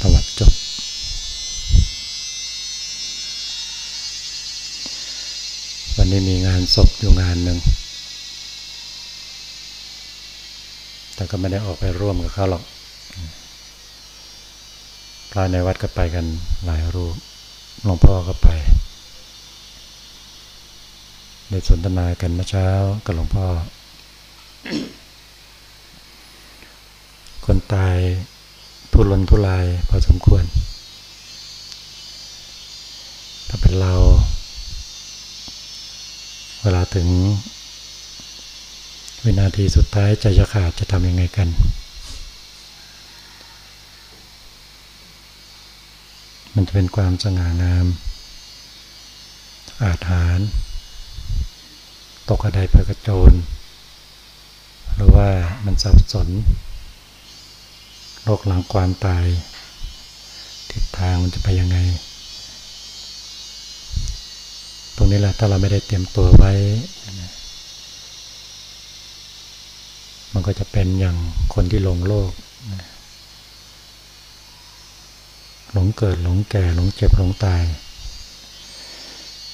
ประวัติจบ วันนี้มีงานศพอยู่งานหนึ่ง แต่ก็ไม่ได้ออกไปร่วมกับเขาหรอกพระในวัดก็ไปกันหลายรูป หลวงพ่อก็ไป ได้สนทนากันเมื่อเช้ากับหลวงพ่อ คนตาย ทุรนทุรายพอสมควร ถ้าเป็นเรา เวลาถึง วินาทีสุดท้ายใจจะขาดจะทำยังไงกัน มันจะเป็นความสง่างาม อาถรรพ์ตกกระไดไปกระโจน หรือว่ามันสับสน โรคหลังความตาย ทิศทางมันจะไปยังไง ตรงนี้แหละถ้าเราไม่ได้เตรียมตัวไว้ มันก็จะเป็นอย่างคนที่หลงโลก หลงเกิดหลงแก่หลงเจ็บหลงตาย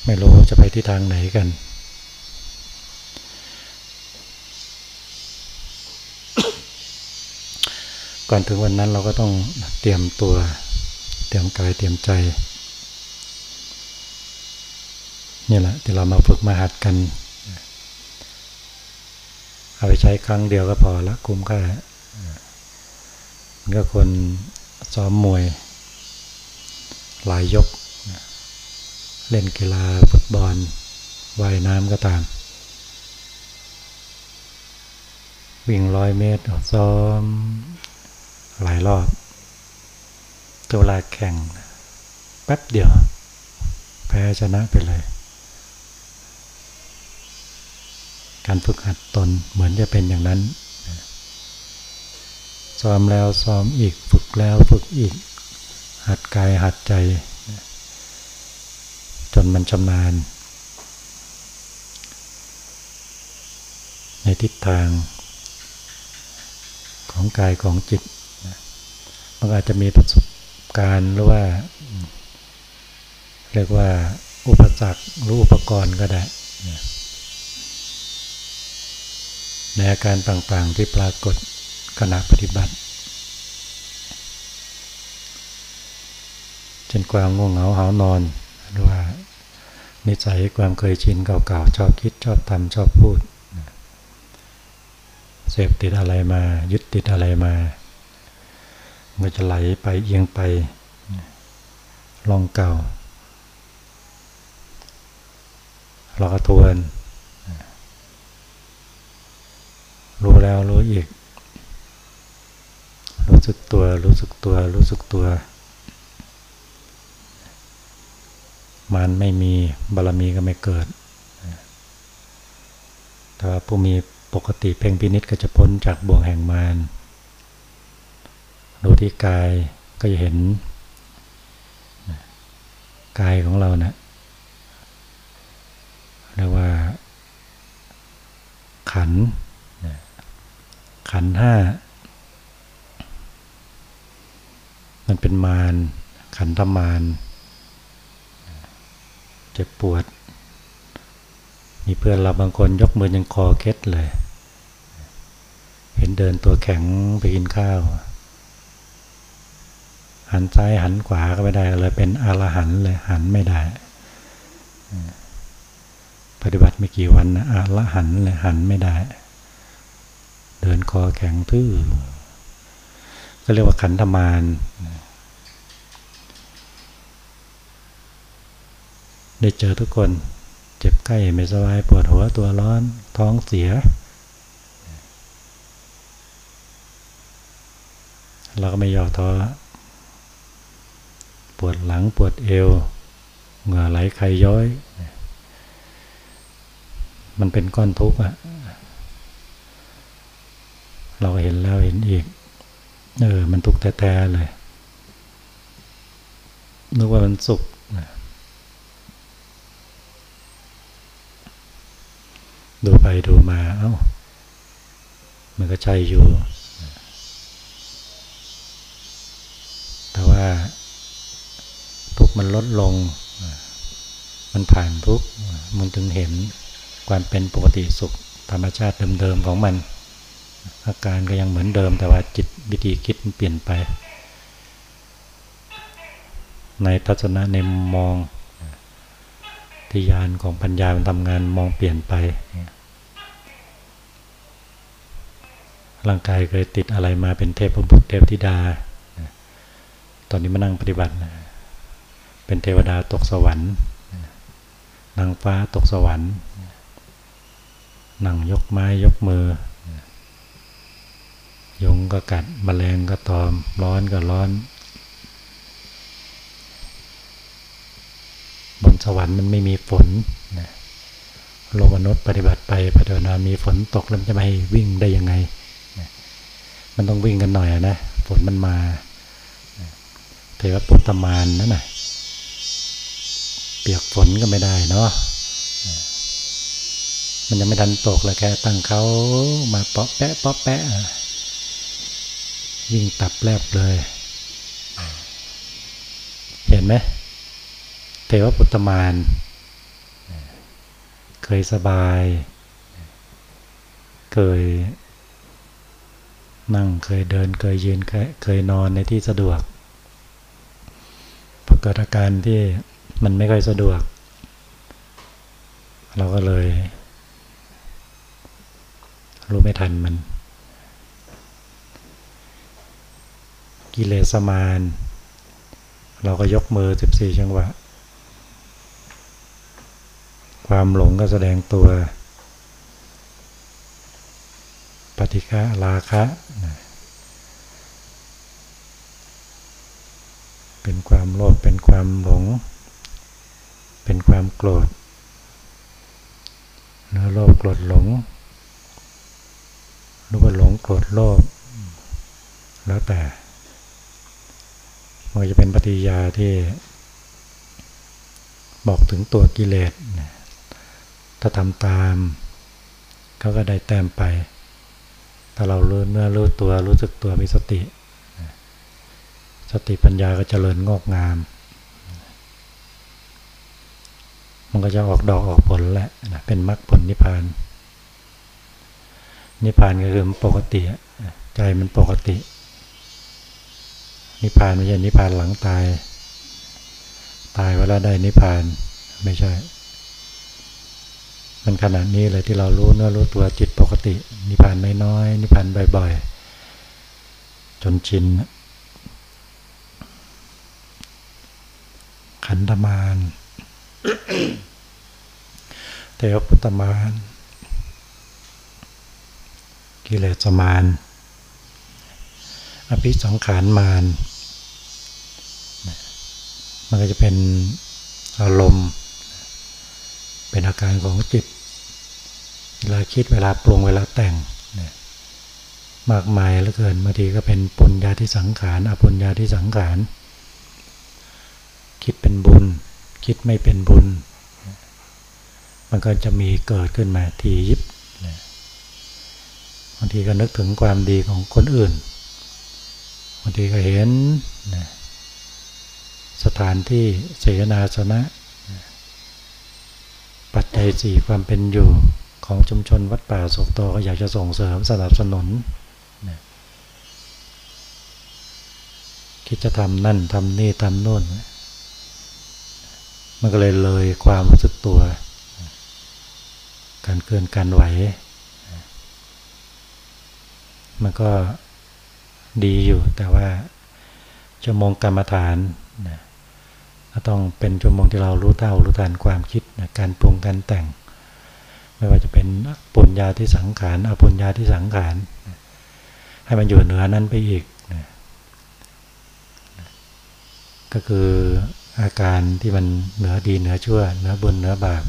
ไม่รู้จะไปที่ทางไหนกัน ก่อนถึงวันนั้นเราก็ต้องเตรียมตัว เตรียมกายเตรียมใจนี่แหละที่เรามาฝึกมาหัดกัน เอาไปใช้ครั้งเดียวก็พอละคุ้มค่ามันก็คนซ้อมมวย หลายยก เล่นกีฬาฟุตบอลว่ายน้ำก็ตาม วิ่งร้อยเมตรซ้อม หลายรอบตัวลาแข่ง แป๊บเดียว แพ้ชนะไปเลย การฝึกหัดตนเหมือนจะเป็นอย่างนั้นซ้อมแล้วซ้อมอีกฝึกแล้วฝึกอีก หัดกายหัดใจ จนมันชำนาญ ในทิศทางของกายของจิต มันอาจจะมีประสบการณ์หรือว่า เรียกว่าอุปสรรคหรืออุปกรณ์ก็ได้ในอาการต่างๆที่ปรากฏขณะปฏิบัติเช่นความง่วงเหงาหานอน หรือว่านิสัยความเคยชินเก่าๆ ชอบคิดชอบทำชอบพูด เสพติดอะไรมา ยึดติดอะไรมา มันจะไหลไปเอียงไปลองเก่า เราก็ทวน รู้แล้วรู้อีก รู้สึกตัว รู้สึกตัว รู้สึกตัว มันไม่มีบารมีก็ไม่เกิด แต่ว่าผู้มีปกติเพ่งพินิษก็จะพ้นจากบ่วงแห่งมาร ดูที่กายก็จะเห็นกายของเราเนะี่ยเรียกว่า ขัน ขันห้า มันเป็นมารขันธมารเจ็บปวด มีเพื่อนเราบางคนยกมือยังคอเคล็ดเลย เห็นเดินตัวแข็งไปกินข้าว หันซ้ายหันขวาก็ไม่ได้เลยเป็นอรหันเลยหันไม่ได้ปฏิบัติไม่กี่วันนะอรหันเลยหันไม่ได้ เดินคอแข็งทื่อก็เรียกว่าขันธมารได้เจอทุกคนเจ็บไข้ไม่สบายปวดหัวตัวร้อนท้องเสีย เราก็ไม่ย่อท้อ ปวดหลังปวดเอวเหงื่อไหลไขย้อย มันเป็นก้อนทุกข์อะเราเห็นแล้วเห็นอีก เออ มันทุกข์แท้ๆเลย นึกว่ามันสุขดูไปดูมาเอา้า มันก็ใช่อยู่ แต่ว่า มันลดลง มันผ่านทุกมันถึงเห็นความเป็นปกติสุข ธรรมชาติเดิมๆของมัน อาการก็ยังเหมือนเดิมแต่ว่าจิตวิธีคิดมันเปลี่ยนไป ในทัศนะในมองที่ยานของปัญญามันทำงานมองเปลี่ยนไป ร่างกายเคยติดอะไรมาเป็นเทพบุตรเทพธิดา ตอนนี้มานั่งปฏิบัติ เป็นเทวดาตกสวรรค์นางฟ้าตกสวรรค์นั่งยกไม้ยกมือยงก็กัดมแมลงก็ตอม ร้อนก็ร้อน บนสวรรค์มันไม่มีฝนโลกมนุษย์ปฏิบัติไปปฏิบัติมามีฝนตกแล้วจะไปวิ่งได้ยังไง มันต้องวิ่งกันหน่อยนะ ฝนมันมาเทวปุตตมานนั่นน่ะ ปียกฝนก็ไม่ได้เนาะมันยังไม่ทันตกเลยแค่ตั้งเขามาเปาะแปะเปาะแปะวิ่งตับแลบเลย เห็นไหมเทวปุตตมาน เคยสบาย เคย นั่งเคยเดินเคยยืนเคยนอนในที่สะดวกพอเกิดอาการที่ มันไม่ค่อยสะดวก เราก็เลย รู้ไม่ทันมัน กิเลสมาน เราก็ยกมือสิบสี่จังหวะ ความหลงก็แสดงตัว ปฏิฆะราคะเป็นความโลภเป็นความหลง เป็นความโกรธนื้อโลภโกรธหลงหรือว่าหลงโกรธโลภแล้วแต่มันจะเป็นปฏิยาที่บอกถึงตัวกิเลส ถ้าทำตามเขาก็ได้แต้มไป ถ้าเราเลื่เมื่อรู้ตัวรู้สึกตัวมีสติ สติปัญญาก็จเจริญงอกงาม มันก็จะออกดอกออกผลแหละเป็นมรรคผลนิพพาน นิพพานก็คือปกติใจมันปกติ นิพพานไม่ใช่นิพพานหลังตาย ตายเวลาได้นิพพานไม่ใช่ มันขนาดนี้เลยที่เรารู้เนื้อรู้ตัวจิตปกติ นิพพานน้อยๆนิพพานบ่อยๆ จนชินขันธมาน เทวปุตตมานกิเลสมานอภิสังขารมานมันก็จะเป็นอารมณ์ เป็นอาการของจิต เวลาคิดเวลาปรุงเวลาแต่งมากมายเหลือเกินบางทีก็เป็นปุญญาที่สังขารอปุญญาที่สังขาร คิดเป็นบุญ คิดไม่เป็นบุญ มันก็จะมีเกิดขึ้นมาทียิบบางทีก็นึกถึงความดีของคนอื่นบางทีก็เห็นสถานที่เสนาสนะ ปัจจัยสี่ความเป็นอยู่ของชุมชนวัดป่าสกโตก็อยากจะส่งเสริมสนับสนุนคิดจะทำนั่นทำนี่ทำโน่น มันก็เลยเลยความรู้สึกตัว การเกินการไหว มันก็ดีอยู่แต่ว่าชั่วโมงกรรมฐานนะต้องเป็นชั่วโมงที่เรารู้เท่ารู้ทันความคิดนะการปรุงการแต่ง ไม่ว่าจะเป็นปุญญาที่สังขารอปุญญาที่สังขารให้มันอยู่เหนือนั้นไปอีกนะก็คือ อาการที่มันเหนือดีเหนือชั่ว เหนือบุญเหนือบาป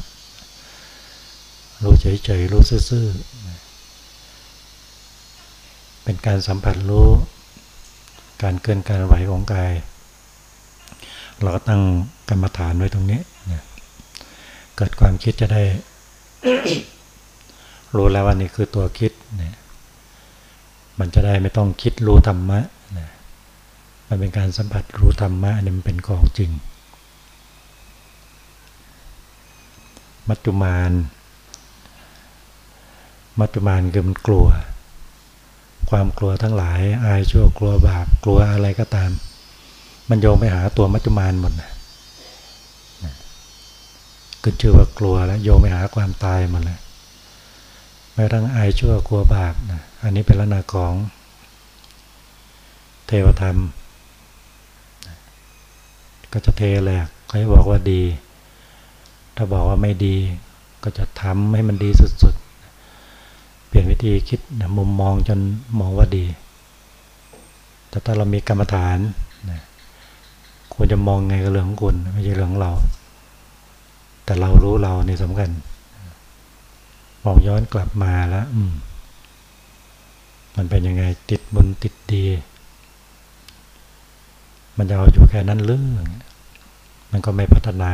รู้เฉยๆรู้ซื่อๆเป็นการสัมผัสรู้ การเกินการไหวของกาย เราก็ตั้งกรรมฐานไว้ตรงนี้เกิดความคิดจะได้ รู้แล้วว่านี่คือตัวคิดเนี่ยมันจะได้ไม่ต้องคิดรู้ธรรมะมันเป็นการสัมผัสรู้ธรรมะอันนี้มันเป็นของจริง มัจจุมาน มัจจุมานคือมันกลัว ความกลัวทั้งหลาย อายชั่วกลัวบาปกลัวอะไรก็ตาม มันโยงไปหาตัวมัจจุมานหมดนะขึ้นชื่อว่ากลัวแล้วโยงไปหาความตายหมดเลยแม้ทั้งอายชั่วกลัวบาปนะอันนี้เป็นลักษณะของเทวธรรม ก็จะเทแหลกใครบอกว่าดี ถ้าบอกว่าไม่ดีก็จะทำให้มันดีสุดๆ เปลี่ยนวิธีคิดมุมมองจนมองว่าดี แต่ถ้าเรามีกรรมฐานนะควรจะมองไงก็เรื่องของคุณไม่ใช่เรื่องของเรา แต่เรารู้เราในสำคัญมองย้อนกลับมาแล้วมันเป็นยังไงติดบุญติดดี มันจะเอาอยู่แค่นั้นเรื่อง มันก็ไม่พัฒนา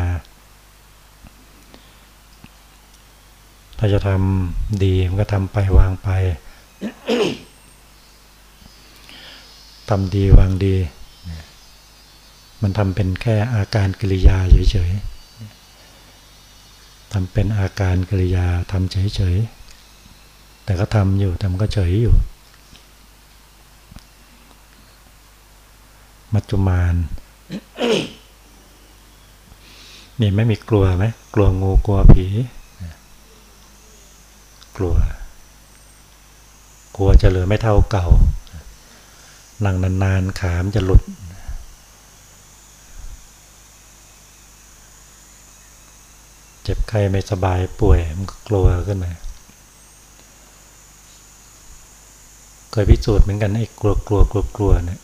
ถ้าจะทำดีมันก็ทำไปวางไปทำดีวางดี มันทำเป็นแค่อาการกิริยาเฉยๆทำเป็นอาการกิริยาทำเฉยๆ แต่ก็ทำอยู่แต่มันก็เฉยอยู่ มัจจุมานนี่ไม่มีกลัวไหมกลัวงูกลัวผี กลัว กลัวจะเหลือไม่เท่าเก่า นั่งนานๆขามจะหลุด เจ็บไข้ไม่สบายป่วยมันก็กลัวขึ้นมา เคยพิสูจน์เหมือนกันไอ้กลัวกลัวกลัวกลัวเนี่ย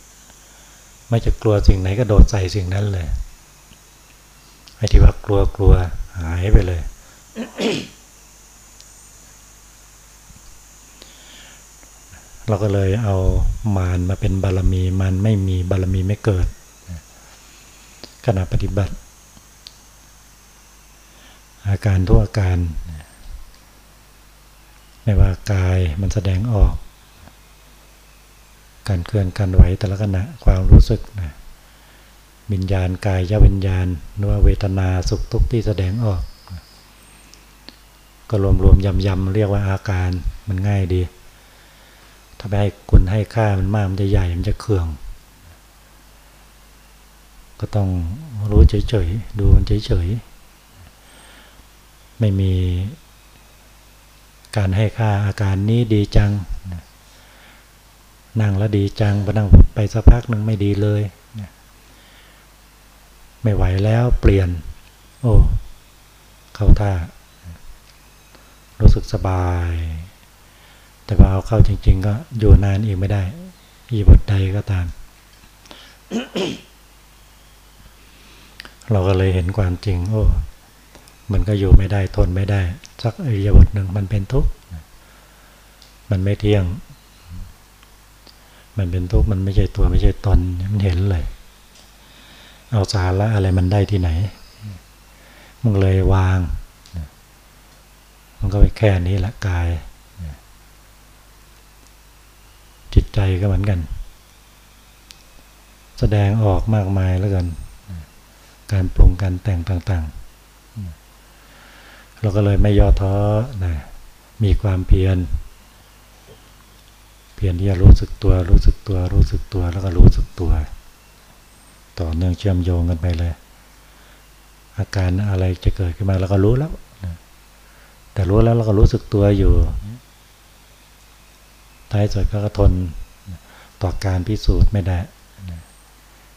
ไม่จะกลัวสิ่งไหนก็โดดใส่สิ่งนั้นเลยไอ้ที่ว่ากลัวกลัวหายไปเลย เราก็เลยเอามารมาเป็นบารมีมันไม่มีบารมีไม่เกิดขณะปฏิบัติ อาการทุกอาการ ไม่ว่ากายมันแสดงออก การเคลื่อนการไหวแต่ละขณะความรู้สึกนะวิญญาณกายยวิญญาณนว่าเวทนาสุขทุกข์ที่แสดงออก ก็รวมรวมยำยำเรียกว่าอาการมันง่ายดี ถ้าไปให้คุณให้ค่ามันมากมันจะใหญ่มันจะเคือง ก็ต้องรู้เฉยๆดูมันเฉยๆไม่มีการให้ค่าอาการนี้ดีจัง นั่งแล้วดีจังไปนั่งไปสักพักหนึ่งไม่ดีเลย ไม่ไหวแล้วเปลี่ยน โอ้ เข้าท่า รู้สึกสบาย แต่พอเอาเข้าจริง ๆ ก็อยู่นานอีกไม่ได้ อีบทใดก็ตาม เราก็เลยเห็นความจริง โอ้ มันก็อยู่ไม่ได้ทนไม่ได้ สักอีบทหนึ่งมันเป็นทุกข์มันไม่เที่ยง มันเป็นทุกข์มันไม่ใช่ตัวไม่ใช่ตนมันเห็นเลย เอาสาระอะไรมันได้ที่ไหนมันเลยวาง มันก็ไปแค่นี้ละกาย จิตใจก็เหมือนกัน แสดงออกมากมายแล้วกัน การปรุงการแต่งต่างๆ เราก็เลยไม่ย่อท้อนะมีความเพียรเพียรที่จะรู้สึกตัว รู้สึกตัว รู้สึกตัวแล้วก็รู้สึกตัว ต่อเนื่องเชื่อมโยงกันไปเลย อาการอะไรจะเกิดขึ้นมาเราก็รู้แล้วแต่รู้แล้วเราก็รู้สึกตัวอยู่ ท้ายสุดก็ทนต่อการพิสูจน์ไม่ได้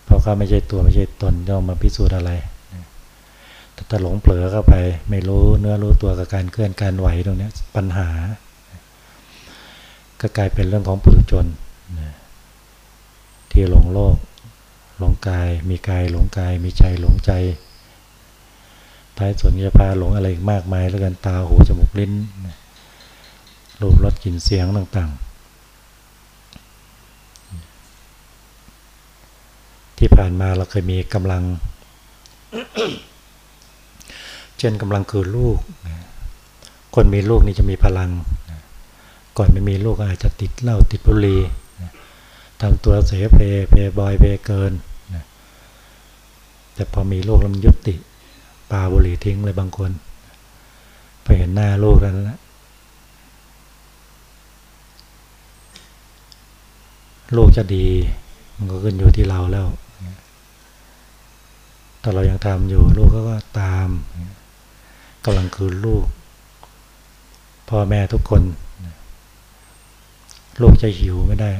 เพราะเขาไม่ใช่ตัวไม่ใช่ตนย่อมมาพิสูจน์อะไรแต่ถ้าหลงเผลอเข้าไป ไม่รู้เนื้อรู้ตัวกับการเคลื่อนการไหวตรงนี้ปัญหา ก็กลายเป็นเรื่องของปุถุชนที่หลงโลก หลงกาย มีกายหลงกาย มีใจหลงใจท้ายส่วนจะพาหลงอะไรมากมายแล้วกันตาหูจมูกลิ้นรูปรสกลิ่นเสียงต่างๆ ที่ผ่านมาเราเคยมีกำลัง เช่นกำลังคือลูก คนมีลูกนี่จะมีพลัง ก่อนไม่มีลูกอาจจะติดเหล้าติดบุหรี่ทำตัวเสเพเพบอยเพเกิน แต่พอมีโรคลำยุติปาบุหรี่ทิ้งเลยบางคน ไปเห็นหน้าลูกแล้วนะลูกจะดี มันก็ขึ้นอยู่ที่เราแล้ว แต่เรายังทำอยู่ลูกก็ตามกำลังคืนลูก พ่อแม่ทุกคน ลูกจะหิวไม่ได้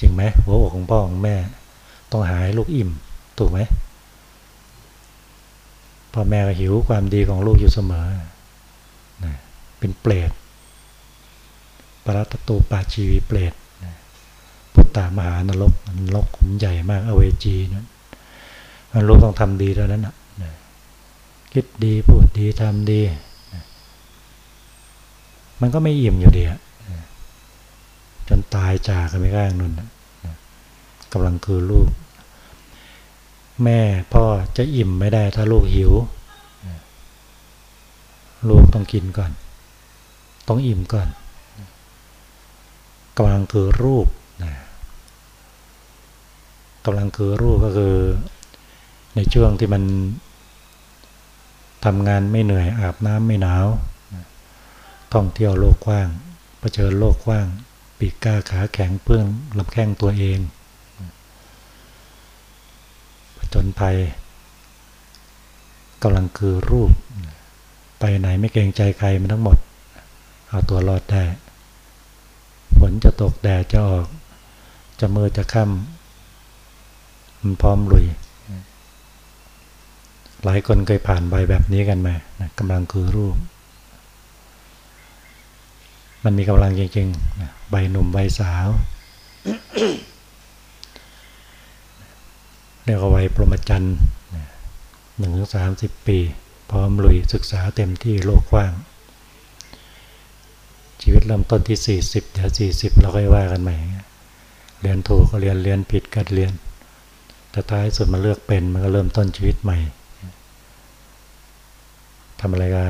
จริงไหมหัวอกของพ่อของแม่ ต้องหายลูกอิ่ม ถูกไหมพ่อแม่ก็หิวความดีของลูกอยู่เสมอ เป็นเปรตปรัตตูปาชีวีเปรตพุทธามหานรกนรกขุมใหญ่มากอเวจีนั้น ลูกต้องทำดีเท่านั้นนะคิดดีพูดดีทำดี มันก็ไม่อิ่มอยู่ดีจนตายจากกันไม่กล้างนุ่นกำลังคือลูก แม่พ่อจะอิ่มไม่ได้ถ้าลูกหิว ลูกต้องกินก่อน ต้องอิ่มก่อนกำลังคือรูปกำลังคือรูปก็คือ ในช่วงที่มันทำงานไม่เหนื่อยอาบน้ำไม่หนาว ท่องเที่ยวโลกกว้างเผชิญโลกกว้าง ปีกก้าขาแข็งเพื่องลำแข้งตัวเองผจนภัยกำลังคือรูป ไปไหนไม่เกรงใจใครมันทั้งหมด เอาตัวรอดได้ฝนจะตกแดดจะออก จะมือจะค่ำมันพร้อมลุย หลายคนเคยผ่านใบแบบนี้กันมากกำลังคือรูป มันมีกำลังจริงๆใบหนุ่มใบสาวเรียกว่าวัยปรมจันทร์หนึ่งถึงสามสิบปี พร้อมลุยศึกษาเต็มที่โลกกว้าง ชีวิตเริ่มต้นที่สี่สิบเดี๋ยวสี่สิบเราค่อยว่ากันใหม่ เรียนถูกก็เรียนเรียนผิดก็เรียน แต่ท้ายสุดมาเลือกเป็นมันก็เริ่มต้นชีวิตใหม่ ทำอะไรก็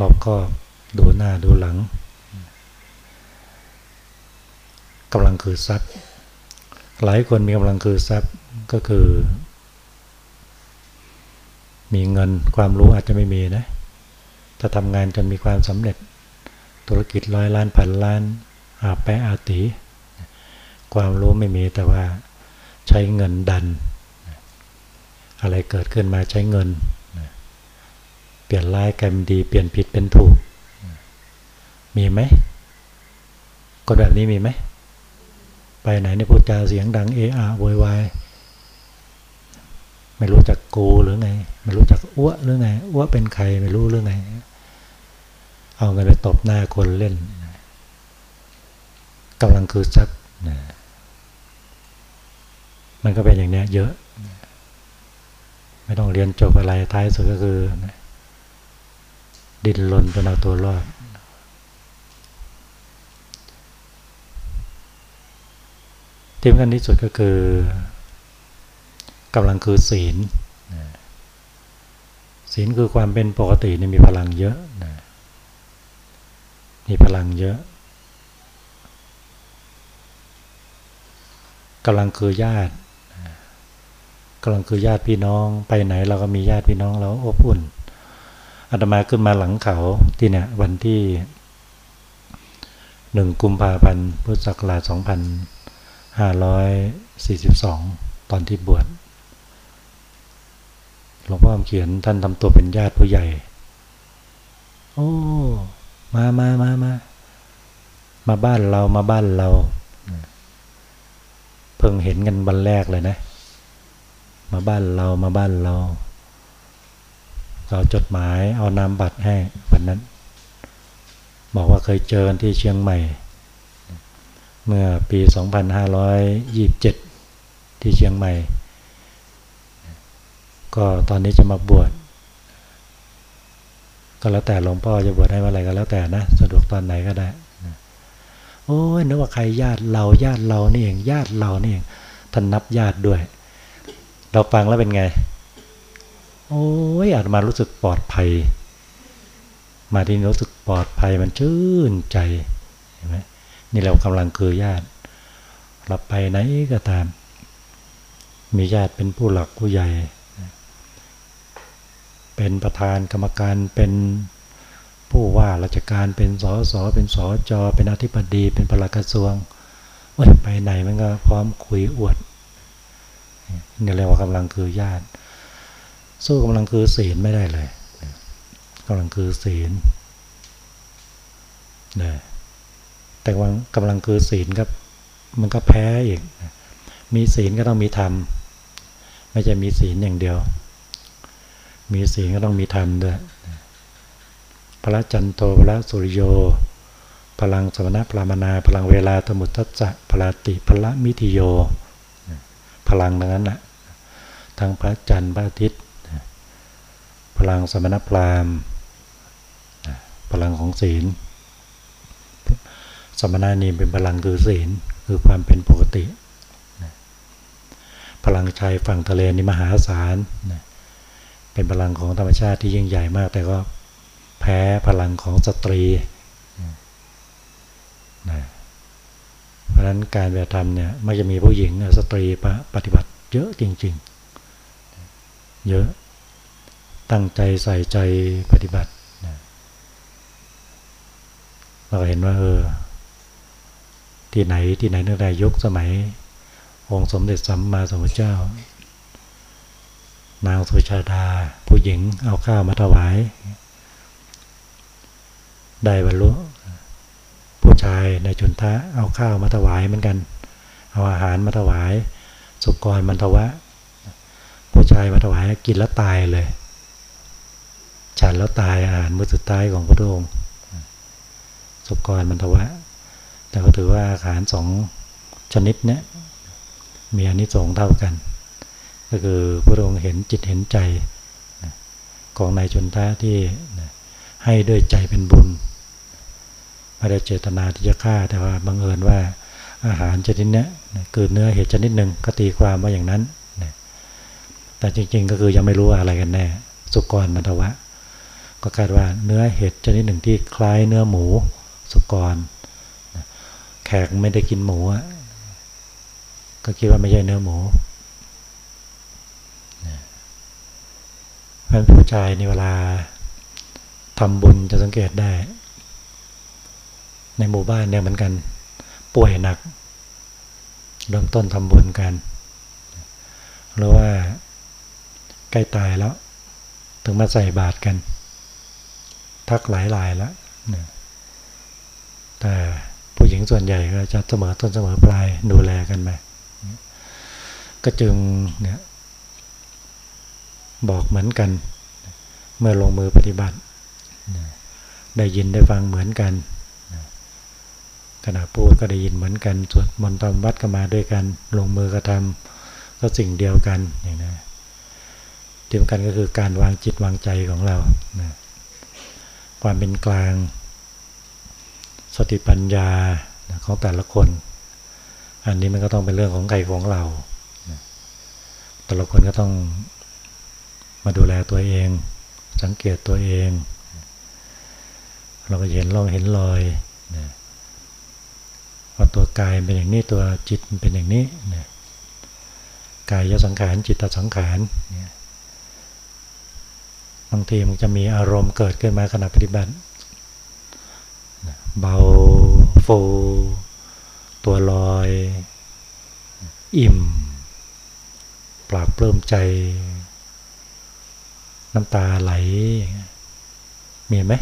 รอบก็ดูหน้าดูหลังกำลังคือทรัพย์ หลายคนมีกำลังคือทรัพย์ก็คือ มีเงินความรู้อาจจะไม่มีนะ ถ้าทำงานจนมีความสำเร็จ ธุรกิจร้อยล้านพันล้านอาแปะอาตี ความรู้ไม่มีแต่ว่าใช้เงินดัน อะไรเกิดขึ้นมาใช้เงิน ปลี่ยนร้ายกลายเป็นดี เปลี่ยนผิดเป็นถูก มีไหมคนแบบนี้มีไหม ไปไหนในพูดจาเสียงดังเออะโวยวายไม่รู้จักกูหรือไง ไม่รู้จักอ้วหรือไงอ้วเป็นใครไม่รู้หรือไง เอาเงินไปตบหน้าคนเล่นกำลังคือทรัพย์มันก็เป็นอย่างนี้เยอะ ไม่ต้องเรียนจบอะไรท้ายสุดก็คือ ดิ้นรนจนเอาตัวรอด ที่สำคัญที่สุดก็คือกำลังคือศีลศีลคือความเป็นปกตินี่มีพลังเยอะมีพลังเยอะกำลังคือญาติกำลังคือญาติพี่น้อง ไปไหนเราก็มีญาติพี่น้องเราอบอุ่น อาตมาขึ้นมาหลังเขาที่เนี่ยวันที่หนึ่งกุมภาพันธ์พุทธศักราชสองพันห้าร้อยสี่สิบสองตอนที่บวชหลวงพ่อเขียนท่านทำตัวเป็นญาติผู้ใหญ่ โอ้ มามามามามาบ้านเรามาบ้านเรา เพิ่งเห็นกันวันแรกเลยนะ มาบ้านเรามาบ้านเรา เอาจดหมายเอานามบัตรให้วันนั้น บอกว่าเคยเจอที่เชียงใหม่ เมื่อปี 2527 ที่เชียงใหม่ ก็ตอนนี้จะมาบวชก็แล้วแต่หลวงพ่อจะบวชให้เมื่อไหร่ก็แล้วแต่นะสะดวกตอนไหนก็ได้โอ้ยนึกว่าใครญาติเราญาติเรานี่เองญาติเรานี่เองท่านนับญาติด้วย เราฟังแล้วเป็นไง โอ้ยอาจมารู้สึกปลอดภัย มาที่นี้รู้สึกปลอดภัยมันชื่นใจเห็นไหมนี่เรากำลังคือญาติเราไปไหนก็ตาม มีญาติเป็นผู้หลักผู้ใหญ่ เป็นประธานกรรมการเป็นผู้ว่าราชการเป็นสสเป็นสจเป็นอธิบดี เป็นปลัดกระทรวงว่าไปไหนมันก็พร้อมคุยอวดนี่เรียกว่ากำลังคือญาติ สู้กำลังคือศีลไม่ได้เลยกำลังคือศีลนะแต่ว่ากำลังคือศีลครับ มันก็แพ้อีก มีศีลก็ต้องมีธรรม ไม่ใช่มีศีลอย่างเดียว มีศีลก็ต้องมีธรรมด้วยพระจันโตพระสุริโย พลังสมณะพรามนา พลังเวลาตมุตัจะพลาติพละมิทิโย พลังนั้นนะทั้งพระจันทร์พระอาทิตย์ พลังสมณพราหมณ์พลังของศีล สมณานีเป็นพลังคือศีลคือความเป็นปกติ พลังชายฝั่งทะเลนี่มหาศาลเป็นพลังของธรรมชาติที่ยิ่งใหญ่มาก แต่ก็แพ้พลังของสตรีนะเพราะฉะนั้นการปฏิธรรมเนี่ยไม่จะมีผู้หญิงสตรีปฏิบัติเยอะจริง ๆ เยอะ ตั้งใจใส่ใจปฏิบัติเราเห็นว่าเออ ที่ไหนที่ไหนตั้งแต่ยุคสมัย องค์สมเด็จสัมมาสัมพุทธเจ้า นางสุชาดา ผู้หญิงเอาข้าวมาถวาย ได้บรรลุผู้ชายในจุนทะเอาข้าวมาถวายเหมือนกัน เอาอาหารมาถวาย สุกรมันทวะ ผู้ชายมาถวายกินแล้วตายเลย ฉันแล้วตายอาหารมื้อสุดท้ายของพระองค์สุกรมันทวะ แต่ก็ถือว่าอาหารสองชนิดเนี้ยมีอนิสงส์เท่ากัน ก็คือพระองค์เห็นจิตเห็นใจของนายชนท้าที่ให้ด้วยใจเป็นบุญไม่ได้เจตนาที่จะฆ่าแต่ว่าบังเอิญว่าอาหารชนิดนี้คือเนื้อเห็ดชนิดหนึ่งก็ตีความว่าอย่างนั้น แต่จริงๆก็คือยังไม่รู้อะไรกันแน่ สุกรมันทวะ ก็คาดว่าเนื้อเห็ดชนิดหนึ่งที่คล้ายเนื้อหมูสุกร แขกไม่ได้กินหมูก็คิดว่าไม่ใช่เนื้อหมูเพราะผู้ชายในเวลาทำบุญจะสังเกตได้ ในหมู่บ้านเนี่ยเหมือนกัน ป่วยหนัก เริ่มต้นทำบุญกันหรือว่าใกล้ตายแล้ว ถึงมาใส่บาตรกัน ทักหลายหลายแล้วแต่ผู้หญิงส่วนใหญ่ก็จะเสมอต้นเสมอปลายดูแลกันไปก็จึงเนี่ยบอกเหมือนกัน เมื่อลงมือปฏิบัติ ได้ยินได้ฟังเหมือนกันขณะพูดก็ได้ยินเหมือนกันสวดมนต์ทำวัดก็มาด้วยกัน ลงมือกระทำก็สิ่งเดียวกันอย่างนี้เดียวกันก็คือการวางจิตวางใจของเรานะ ความเป็นกลาง สติปัญญาของแต่ละคน อันนี้มันก็ต้องเป็นเรื่องของใครของเรา แต่ละคนก็ต้องมาดูแลตัวเอง สังเกตตัวเอง เราก็เห็นร่องเห็นรอยว่าตัวกายเป็นอย่างนี้ตัวจิตเป็นอย่างนี้กายยสังขารจิตตสังขาร บางทีมันจะมีอารมณ์เกิดขึ้นมาขณะปฏิบัติ เบาโฟตัวลอย อิ่ม ปราบเพิ่มใจ น้ำตาไหล มีไหม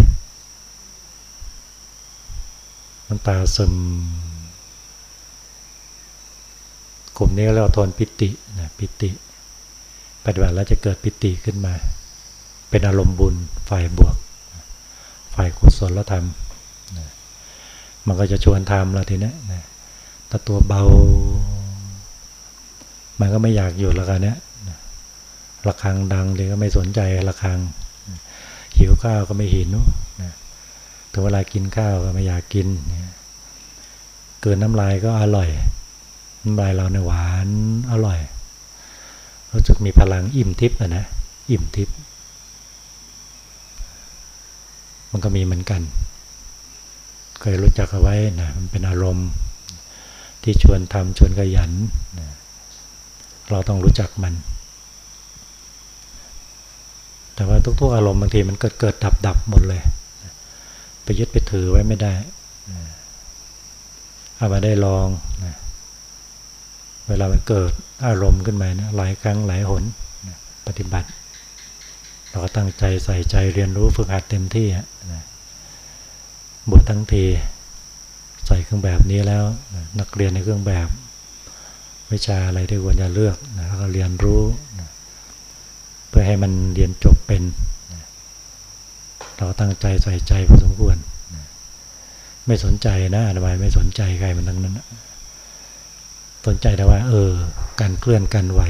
น้ำตาซึม กลุ่มนี้เรียกว่าทนปิตินะปิติปฏิบัติแล้วจะเกิดปิติขึ้นมา เป็นอารมณ์บุญฝ่ายบวก ฝ่ายกุศลธรรมมันก็จะชวนทำแล้วทีนี้นะถ้าตัวเบา มันก็ไม่อยากอยู่ละกันเนี้ยระฆังดังเลยก็ไม่สนใจระฆัง หิวข้าวก็ไม่หิวนะถึงเวลากินข้าวก็ไม่อยากกิน เกินน้ำลายก็อร่อย น้ำลายเราเนี่ยหวานอร่อย รู้สึกมีพลังอิ่มทิพย์นะอิ่มทิพย์ มันก็มีเหมือนกัน เคยรู้จักเอาไว้นะมันเป็นอารมณ์ที่ชวนทำชวนขยันเราต้องรู้จักมัน แต่ว่าทุกๆ อารมณ์บางทีมันเกิดเกิดดับดับหมดเลย ไปยึดไปถือไว้ไม่ได้เอามาได้ลองนะเวลามันเกิดอารมณ์ขึ้นมานะหลายครั้งหลายหนนะปฏิบัติ เราก็ตั้งใจใส่ใจเรียนรู้ฝึกหัดเต็มที่นะบวชทั้งทีใส่เครื่องแบบนี้แล้วนักเรียนในเครื่องแบบ วิชาอะไรที่ควรจะเลือกนะแล้วก็เรียนรู้นะเพื่อให้มันเรียนจบเป็นนะเราตั้งใจใส่ใจพอสมควรนะไม่สนใจนะทำไมไม่สนใจใครมันทั้งนั้น สนใจแต่ว่า เออ การเคลื่อนการไหว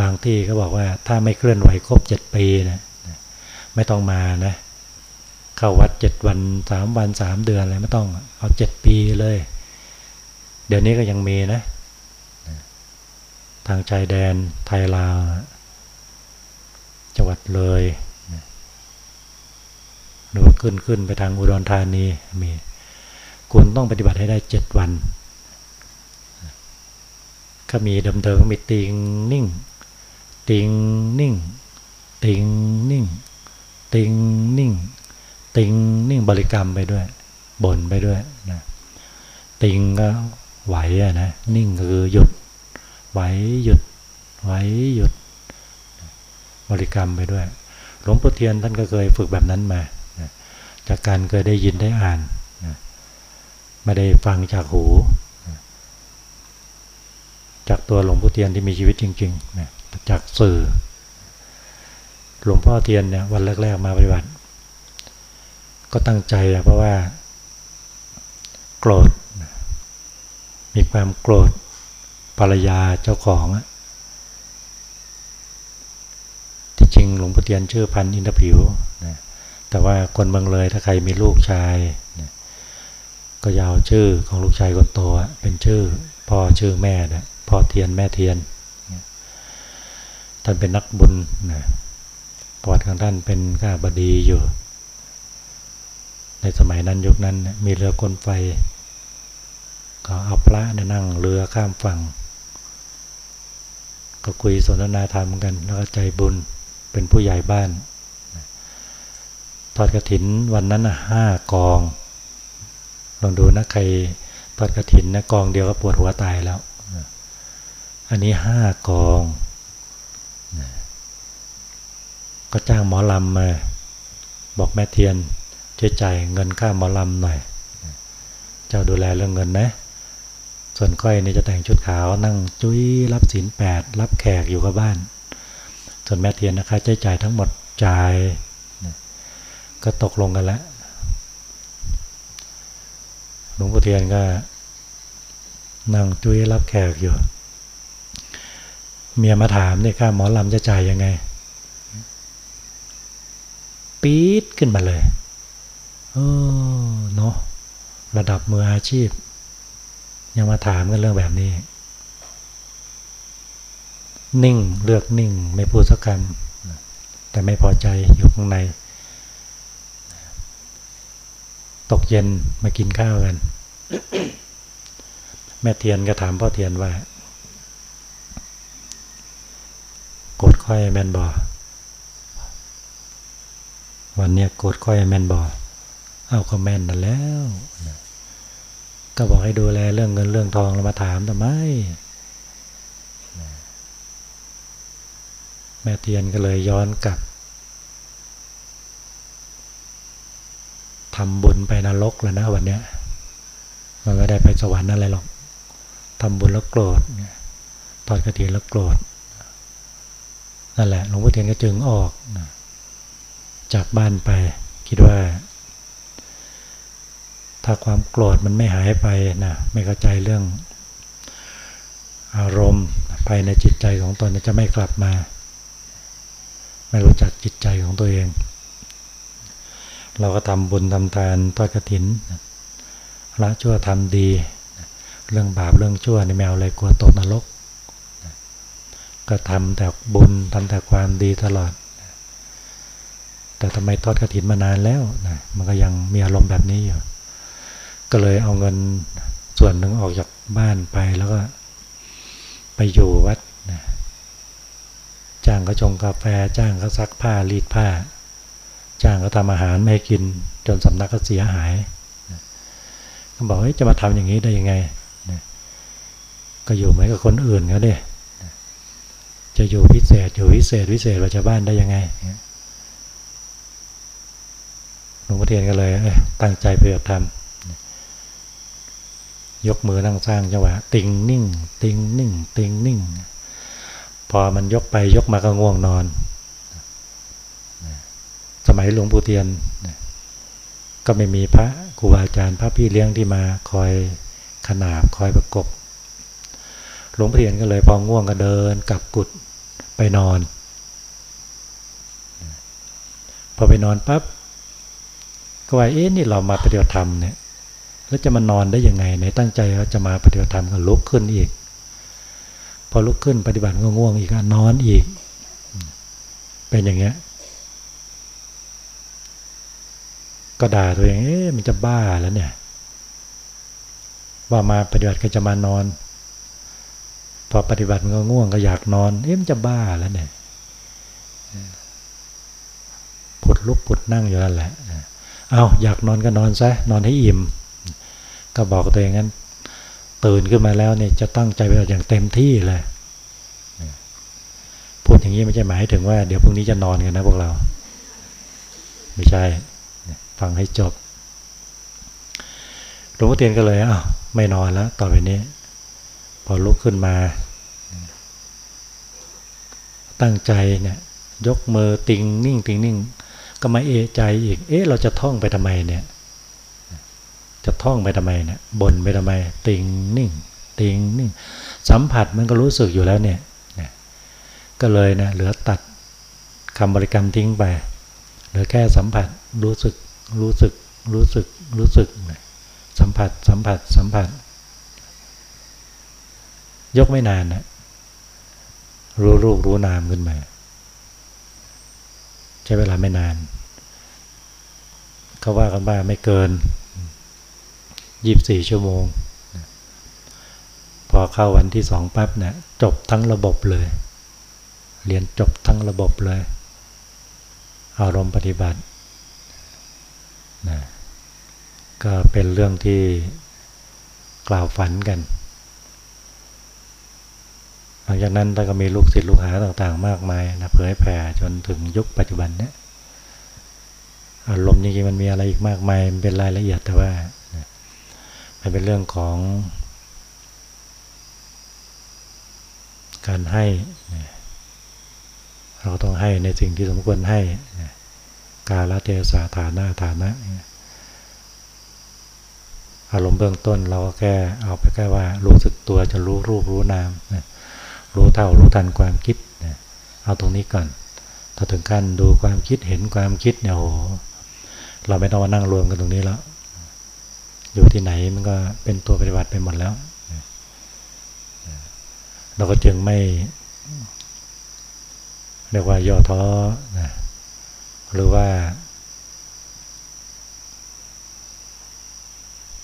บางที่เขาบอกว่าถ้าไม่เคลื่อนไหวครบเจ็ดปีนะไม่ต้องมานะเข้าวัดเจ็ดวันสามวันสามเดือนอะไรไม่ต้องเอาเจ็ดปีเลย เดี๋ยวนี้ก็ยังมีนะ ทางชายแดนไทยลาวจังหวัดเลยหรือว่าขึ้นขึ้นไปทางอุดรธานีมีคุณต้องปฏิบัติให้ได้เจ็ดวัน ก็มีเดิมเดิมมีติงนิ่ง ติงนิ่ง ติงนิ่ง ติงนิ่ง ติงนิ่งบริกรรมไปด้วยบ่นไปด้วยนะติงก็ไหวอะนะนิ่งคือหยุด ไหวหยุด ไหวหยุด บริกรรมไปด้วย หลวงปู่เทียนท่านก็เคยฝึกแบบนั้นมาจากการเคยได้ยินได้อ่านไม่ได้ฟังจากหู จากตัวหลวงพ่อเทียนที่มีชีวิตจริงๆนะ จากสื่อ หลวงพ่อเทียนเนี่ยวันแรกๆมาปฏิบัติ ก็ตั้งใจเพราะว่า โกรธ มีความโกรธภรรยาเจ้าของที่จริงหลวงพ่อเทียนชื่อพันอินทผิวนะแต่ว่าคนเมืองเลยถ้าใครมีลูกชายนะก็ยาวชื่อของลูกชายคนโตเป็นชื่อพ่อชื่อแม่นะพ่อเทียนแม่เทียน ท่านเป็นนักบุญนะประวัติของท่านเป็นข้าบดีอยู่ ในสมัยนั้นยุคนั้นมีเรือกลไฟ ก็เอาพระนั่งเรือข้ามฝั่ง ก็คุยสนทนาธรรมกัน แล้วก็ใจบุญเป็นผู้ใหญ่บ้านทอดกระถินวันนั้นห้ากอง ลองดูนะใครทอดกระถินนะกองเดียวก็ปวดหัวตายแล้ว อันนี้ห้ากอง ก็จ้างหมอลำมา บอกแม่เทียนช่วยจ่ายเงินค่าหมอลำหน่อย เจ้าดูแลเรื่องเงินนะ ส่วนก้อยนี่จะแต่งชุดขาวนั่งจุ้ยรับศีลแปดรับแขกอยู่กับบ้าน ส่วนแม่เทียนนะคะใช้จ่ายทั้งหมดจ่าย ก็ตกลงกันแล้วหลวงพ่อเทียนก็นั่งจุ้ยรับแขกอยู่ เมียมาถามเนี่ยค่าหมอลำจะจ่ายยังไง ปี๊ดขึ้นมาเลยเออเนาะระดับมืออาชีพ ยังมาถามกันเรื่องแบบนี้ นิ่งเลือกนิ่งไม่พูดสักคำแต่ไม่พอใจอยู่ข้างใน ตกเย็นมากินข้าวกัน แม่เทียนก็ถามพ่อเทียนว่า กดค่อยแมนบอ วันเนี้ยโกดค่อยแมนบอเอาก็แมนนั่นแล้วก็บอกให้ดูแลเรื่องเงินเรื่องทองเรามาถามทำไมแม่เทียนก็เลยย้อนกลับทำบุญไปนรกแล้วนะวันเนี้ยมันไม่ได้ไปสวรรค์อะไรหรอกทำบุญแล้วโกรธตอนกระถินแล้วโกรธนั่นแหละหลวงพ่อเทียนก็จึงออกนะ จากบ้านไป คิดว่า ถ้าความโกรธมันไม่หายไปนะไม่เข้าใจเรื่อง อารมณ์ภายในจิตใจของตนจะไม่กลับมา ไม่รู้จักจิตใจของตัวเอง เราก็ทำบุญทำทานทอดกระถินละชั่วทำดี เรื่องบาปเรื่องชั่วในแมวอะไรกลัวตกนรกก็ทำแต่บุญทำแต่ความดีตลอด แต่ทำไมทอดกระถินมานานแล้วนะมันก็ยังมีอารมณ์แบบนี้อยู่ ก็เลยเอาเงินส่วนหนึ่งออกจากบ้านไปแล้วก็ไปอยู่วัดนะจ้างเขาชงกาแฟ จ้างเขาซักผ้ารีดผ้า จ้างเขาทำอาหารไม่กิน จนสำนักก็เสียหายก็บอกว่าจะมาทำอย่างนี้ได้ยังไงก็อยู่เหมือนกับคนอื่นเขาเด้จะอยู่พิเศษอยู่วิเศษวิเศษว่าชาวบ้านได้ยังไง หลวงพ่อเทียนก็เลยตั้งใจเพื่อทำยกมือนั่งสร้างจังหวะติงนิ่ง ติงนิ่ง ติงนิ่ง พอมันยกไปยกมาก็ง่วงนอน สมัยหลวงปู่เทียน ก็ไม่มีพระครูบาอาจารย์พระพี่เลี้ยงที่มาคอยขนาบคอยประกบ หลวงพ่อเทียนก็เลยพอง่วงก็เดินกลับกุดไปนอน พอไปนอนปั๊บ ก็ว่าเอ๊ะนี่เรามาปฏิบัติธรรมเนี่ยแล้วจะมานอนได้ยังไงในตั้งใจว่าจะมาปฏิบัติธรรมก็ลุกขึ้นอีก พอลุกขึ้นปฏิบัติก็ง่วงอีกนอนอีก เป็นอย่างเงี้ยก็ด่าตัวเองเอ๊ะมันจะบ้าแล้วเนี่ย ว่ามาปฏิบัติก็จะมานอน พอปฏิบัติมันก็ง่วงก็อยากนอน เอ๊ะมันจะบ้าแล้วเนี่ยผุดลุกผุดนั่งอยู่นั่นแหละ เอาอยากนอนก็นอนซะนอนให้อิ่ม ก็บอกตัวเองงั้น ตื่นขึ้นมาแล้วเนี่ยจะตั้งใจไปอย่างเต็มที่เลยพูดอย่างนี้ไม่ใช่หมายถึงว่าเดี๋ยวพรุ่งนี้จะนอนกันนะพวกเรา ไม่ใช่ ฟังให้จบหลวงพ่อเตียนก็เลยอ้าวไม่นอนแล้วต่อไปนี้ พอลุกขึ้นมา ตั้งใจเนี่ยยกมือติงนิ่งติงนิ่ง ก็มาเอะใจอีก เอ๊ะเราจะท่องไปทำไมเนี่ย จะท่องไปทำไมเนี่ยบนไปทำไม ติงนิ่ง ติงนิ่ง สัมผัสมันก็รู้สึกอยู่แล้วเนี่ยก็เลยนะเหลือตัดคำบริกรรมทิ้งไปเหลือแค่สัมผัสรู้สึกรู้สึกรู้สึกรู้สึกสัมผัสสัมผัสสัมผัส ยกไม่นานนะรู้รูปรู้นามขึ้นมา ใช้เวลาไม่นาน เขาว่ากันว่าไม่เกินยีบสี่ชั่วโมง พอเข้าวันที่สองปั๊บเนี่ยจบทั้งระบบเลย เรียนจบทั้งระบบเลย อารมณ์ปฏิบัตินะก็เป็นเรื่องที่กล่าวฝันกัน หลังจากนั้นท่านก็มีลูกศิษย์ลูกหาต่างๆ มากมายนะเผยแผ่จนถึงยุคปัจจุบันเนี่ยอารมณ์จริงๆมันมีอะไรอีกมากมายมันเป็นรายละเอียดแต่ว่ามันเป็นเรื่องของ การให้เราต้องให้ในสิ่งที่สมควรให้กาลเทศาฐานะฐานะอารมณ์เบื้องต้นเราก็แค่เอาไปแค่ว่ารู้สึกตัวจะรู้รูปรู้นามนะ รู้เท่ารู้ทันความคิดนะเอาตรงนี้ก่อน ถ้าถึงขั้นดูความคิดเห็นความคิดเนี่ยโหเราไม่ต้องมานั่งรวมกันตรงนี้แล้ว อยู่ที่ไหนมันก็เป็นตัวปฏิบัติไปหมดแล้ว เราก็จึงไม่เรียกว่าย่อท้อนะหรือว่า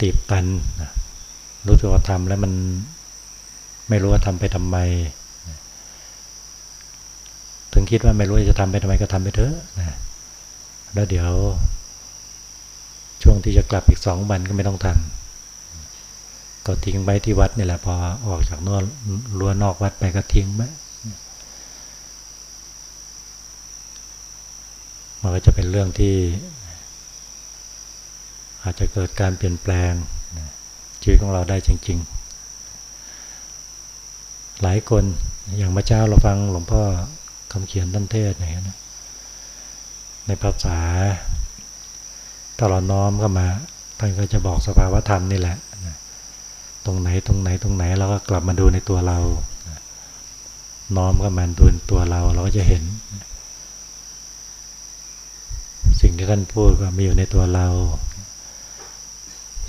ตีบตันนะรู้ตัวทำแล้วมันไม่รู้ว่าทำไปทำไม ถึงคิดว่าไม่รู้จะทำไปทำไมก็ทำไปเถอะนะแล้วเดี๋ยว ช่วงที่จะกลับอีกสองวันก็ไม่ต้องทำก็ทิ้งไว้ที่วัดนี่แหละพอออกจากนวดรั้วนอกวัดไปก็ทิ้งไว้มันก็จะเป็นเรื่องที่อาจจะเกิดการเปลี่ยนแปลงชีวิตของเราได้จริง ๆ หลายคนอย่างเมื่อเช้าเราฟังหลวงพ่อ คำเขียนต้นเทศอย่างนี้นะในภาษาตลอดน้อมก็มาท่านก็จะบอกสภาวธรรมนี่แหละตรงไหนตรงไหนตรงไหนเราก็กลับมาดูในตัวเรา น้อมก็มาดูตัวเราเราก็จะเห็น สิ่งที่ท่านพูดก็มีอยู่ในตัวเรา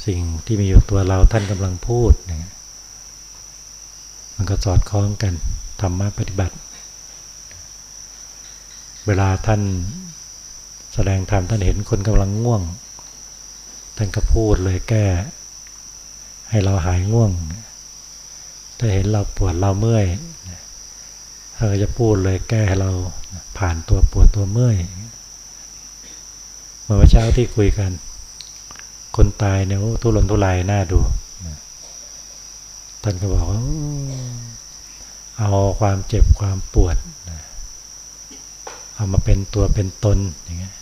สิ่งที่มีอยู่ตัวเราท่านกำลังพูด มันก็สอดคล้องกันธรรมะปฏิบัติ เวลาท่านแสดงธรรมท่านเห็นคนกำลังง่วง ท่านก็พูดเลยแก้ ให้เราหายง่วง ถ้าเห็นเราปวดเราเมื่อยเขานก็จะพูดเลยแก้ให้เราผ่านตัวปวดตัวเมื่อยเมื่อเช้าที่คุยกัน คนตายเนี่ยทุรนทุรายน่าดูท่านก็บอกว่าเอาความเจ็บความปวด เอามาเป็นตัวเป็นตนอย่างเงี้ย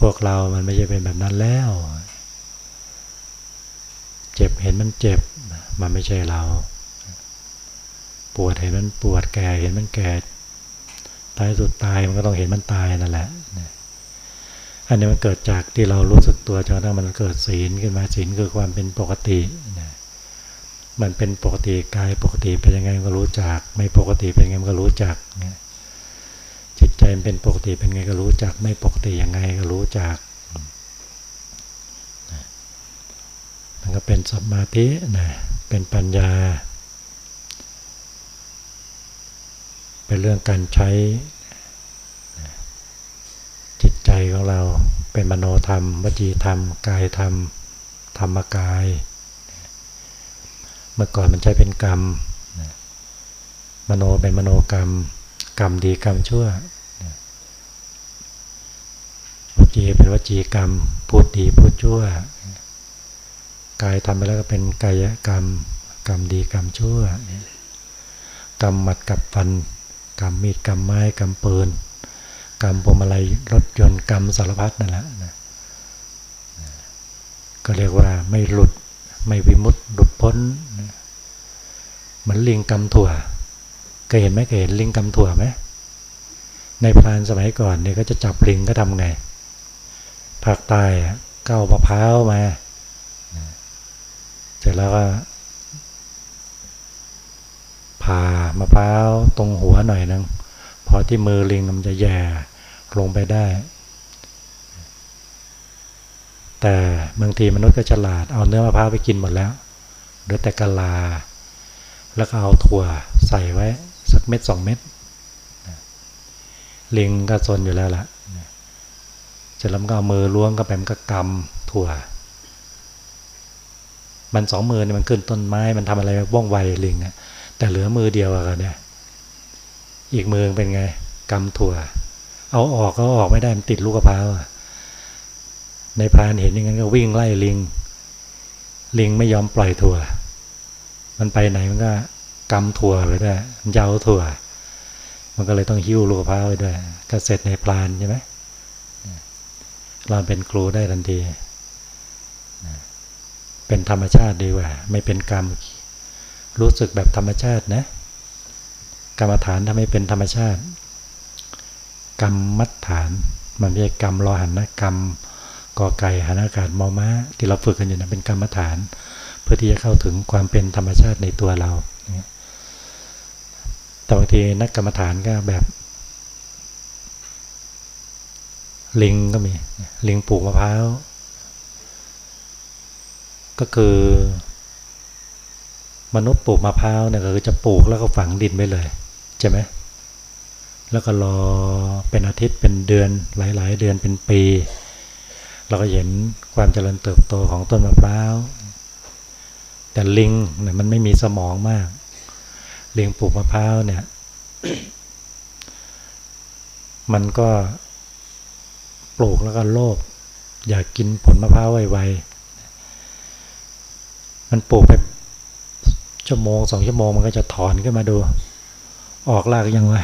พวกเรามันไม่ใช่เป็นแบบนั้นแล้ว เจ็บเห็นมันเจ็บ มันไม่ใช่เรา ปวดเห็นมันปวดแก่เห็นมันแก่ตายสุดตายมันก็ต้องเห็นมันตายนั่นแหละอันนี้มันเกิดจากที่เรารู้สึกตัวจนกระทั่งมันเกิดศีลขึ้นมาศีลคือความเป็นปกติมันเป็นปกติกายปกติเป็นยังไงก็รู้จัก ไม่ปกติเป็นยังไงก็รู้จัก จิตใจมันเป็นปกติเป็นไงก็รู้จัก ไม่ปกติยังไงก็รู้จักมันก็เป็นสมาธินะเป็นปัญญา เป็นเรื่องการใช้จิตใจของเราเป็นมโนธรรม วจีธรรม กายธรรม ธรรมกาย เมื่อก่อนมันใช้เป็นกรรม มโนเป็นมโนกรรม กรรมดีกรรมชั่วว จีเป็นวจีกรรม พูดดีพูดชั่ว กายทำไปแล้วก็เป็นกายกรรม กรรมดีกรรมชั่ว กรรมหมัดกับฟัน กรรมมีดกรรมไม้กรรมปืน กรรมพวงมาลัยรถยนต์กรรมสารพัดนั่นแหละนะก็เรียกว่าไม่หลุดไม่วิมุตหลุดพ้นเหมือนลิงกรรมถั่วเคยเห็นไหมเคยเห็นลิงกรรมถั่วไหมในพรานสมัยก่อนเนี่ยก็จะจับลิงก็ทำไง ภาคใต้เก้ามะพร้าวมาเสร็จแล้วก็ผ่ามะพร้าวตรงหัวหน่อยนึงพอที่มือลิงมันจะแย่ลงไปได้ แต่บางทีมนุษย์ก็ฉลาดเอาเนื้อมะพร้าวไปกินหมดแล้วเหลือแต่กะลา แล้วก็เอาถั่วใส่ไว้สักเม็ดสองเม็ดลิงก็ซนอยู่แล้วล่ะ จแล้วก็เอามือล้วงก็ไปมันก็กำถั่ว มันสองมือเนี่ยมันขึ้นต้นไม้ มันทำอะไรว่องไวลิงอะแต่เหลือมือเดียวอะเนี่ย อีกมือเป็นไงกำถั่ว เอาออกก็ออกไม่ได้มันติดลูกกระเพราในพรานเห็นอย่างนั้นก็วิ่งไล่ลิง ลิงไม่ยอมปล่อยถั่ว มันไปไหนมันก็กำถั่วไปด้วยมันย้าถั่ว มันก็เลยต้องหิ้วลูกกระเพราไปด้วยก็เสร็จในพรานใช่ไหม เราเป็นครูได้ทันที เป็นธรรมชาติดีกว่า ไม่เป็นกรรม รู้สึกแบบธรรมชาตินะ กรรมฐานทำให้เป็นธรรมชาติ กรรมมัดฐาน มันไม่ใช่กรรมรอหันนะกรรมกอไก่หันอากาศมอม้า ที่เราฝึกกันอยู่นะเป็นกรรมฐาน เพื่อที่จะเข้าถึงความเป็นธรรมชาติในตัวเราแต่บางทีนักกรรมฐานก็แบบ ลิงก็มีลิงปลูกมะพร้าวก็คือ มนุษย์ปลูกมะพร้าวเนี่ยก็คือจะปลูกแล้วก็ฝังดินไปเลยใช่ไหมแล้วก็รอเป็นอาทิตย์เป็นเดือนหลาย ๆ เดือนเป็นปี เราก็เห็นความเจริญเติบโตของต้นมะพร้าว แต่ลิงเนี่ยมันไม่มีสมองมากลิงปลูกมะพร้าวเนี่ย มันก็ ปลูกแล้วก็โลภอยากกินผลมะพร้าวไวๆมันปลูกไปชั่วโมงสองชั่วโมงมันก็จะถอนขึ้นมาดู ออกรากยังไง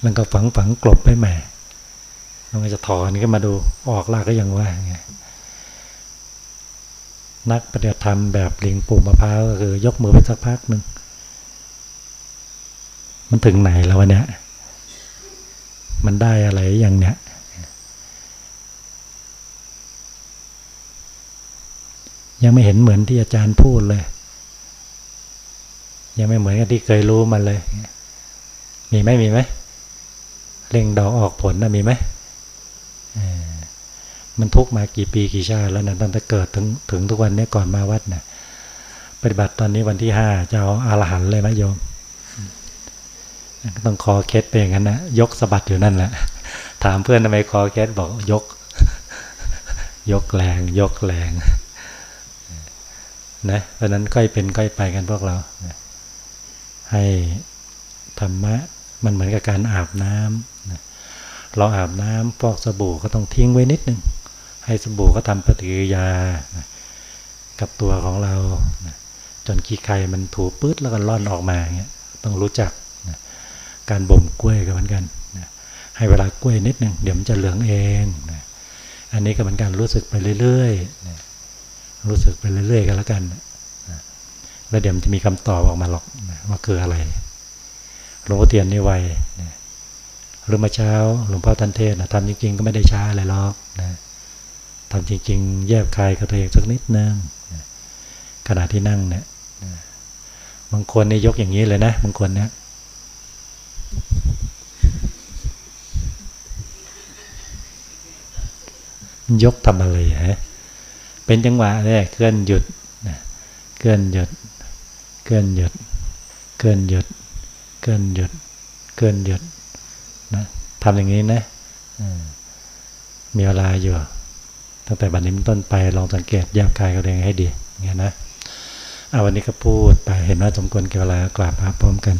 แล้วก็ฝังฝังกลบไปแม่มันก็จะถอนขึ้นมาดูออกลากก็ยังว่าไงนักปฏิบัติธรรมแบบลิงปลูกมะพร้าวก็คือยกมือไปสักพักหนึ่งมันถึงไหนแล้ววะเนี่ยมันได้อะไรอย่างเนี้ย ยังไม่เห็นเหมือนที่อาจารย์พูดเลย ยังไม่เหมือนกับที่เคยรู้มันเลย มีไหมมีไหมเร่งดอกออกผลนะมีไหมมันทุกมากี่ปีกี่ชาติแล้วนะตั้งแต่เกิดถึงถึงทุกวันนี้ก่อนมาวัดนะปฏิบัติตอนนี้วันที่ห้าจะเอาอารหันเลยไหมโยมต้องคอเคสไปอย่างนั้นนะยกสะบัดอยู่นั่นแหละถามเพื่อนทำไมคอเคสบอกยก ยกแรง ยกแรง นะเพราะนั้นค่อยเป็นค่อยไปกันพวกเรานะให้ธรรมะมันเหมือนกับการอาบน้ำนะเราอาบน้ำฟอกสบู่ก็ต้องทิ้งไว้นิดนึง ให้สบู่ก็ทำปฏิกิริยานะกับตัวของเรานะจนขี้ไข่มันถูปื๊ดแล้วก็ล่อนออกมาเงี้ยต้องรู้จักนะการบ่มกล้วยก็เหมือนกันนะให้เวลากล้วยนิดนึงเดี๋ยวมันจะเหลืองเองนะอันนี้ก็เป็นการรู้สึกไปเรื่อยๆนะ รู้สึกไปเรื่อยๆกันแล้วกันแล้วเดี๋ยวมันจะมีคำตอบออกมาหรอกว่าคืออะไรหลวงพ่อเทียนนี่ไวหรือมาเช้าหลวงพ่อท่านเทศนะทำจริงๆก็ไม่ได้ช้าอะไรหรอกนะทำจริง ๆ แยบคายกับตัวเองสักนิดนึงนะขณะที่นั่งเนี่ยบางคนนี่ยกอย่างนี้เลยนะบางคนเนี่ยยกทำอะไรฮะ เป็นจังหวะเนี่ยเคลื่อนหยุดเคลื่อนหยุดเคลื่อนหยุดเคลื่อนหยุดเคลื่อนหยุดเคลื่อนหยุดนะทำอย่างนี้นะมีเวลาอยู่ ตั้งแต่บัดนี้เป็นต้นไปลองสังเกตยาบกายกับเองให้ดีอย่างนี้นะเอาวันนี้ก็พูดไปเห็นว่าสมควรเกี่ยวกับเวลากราบพระพร้อมกัน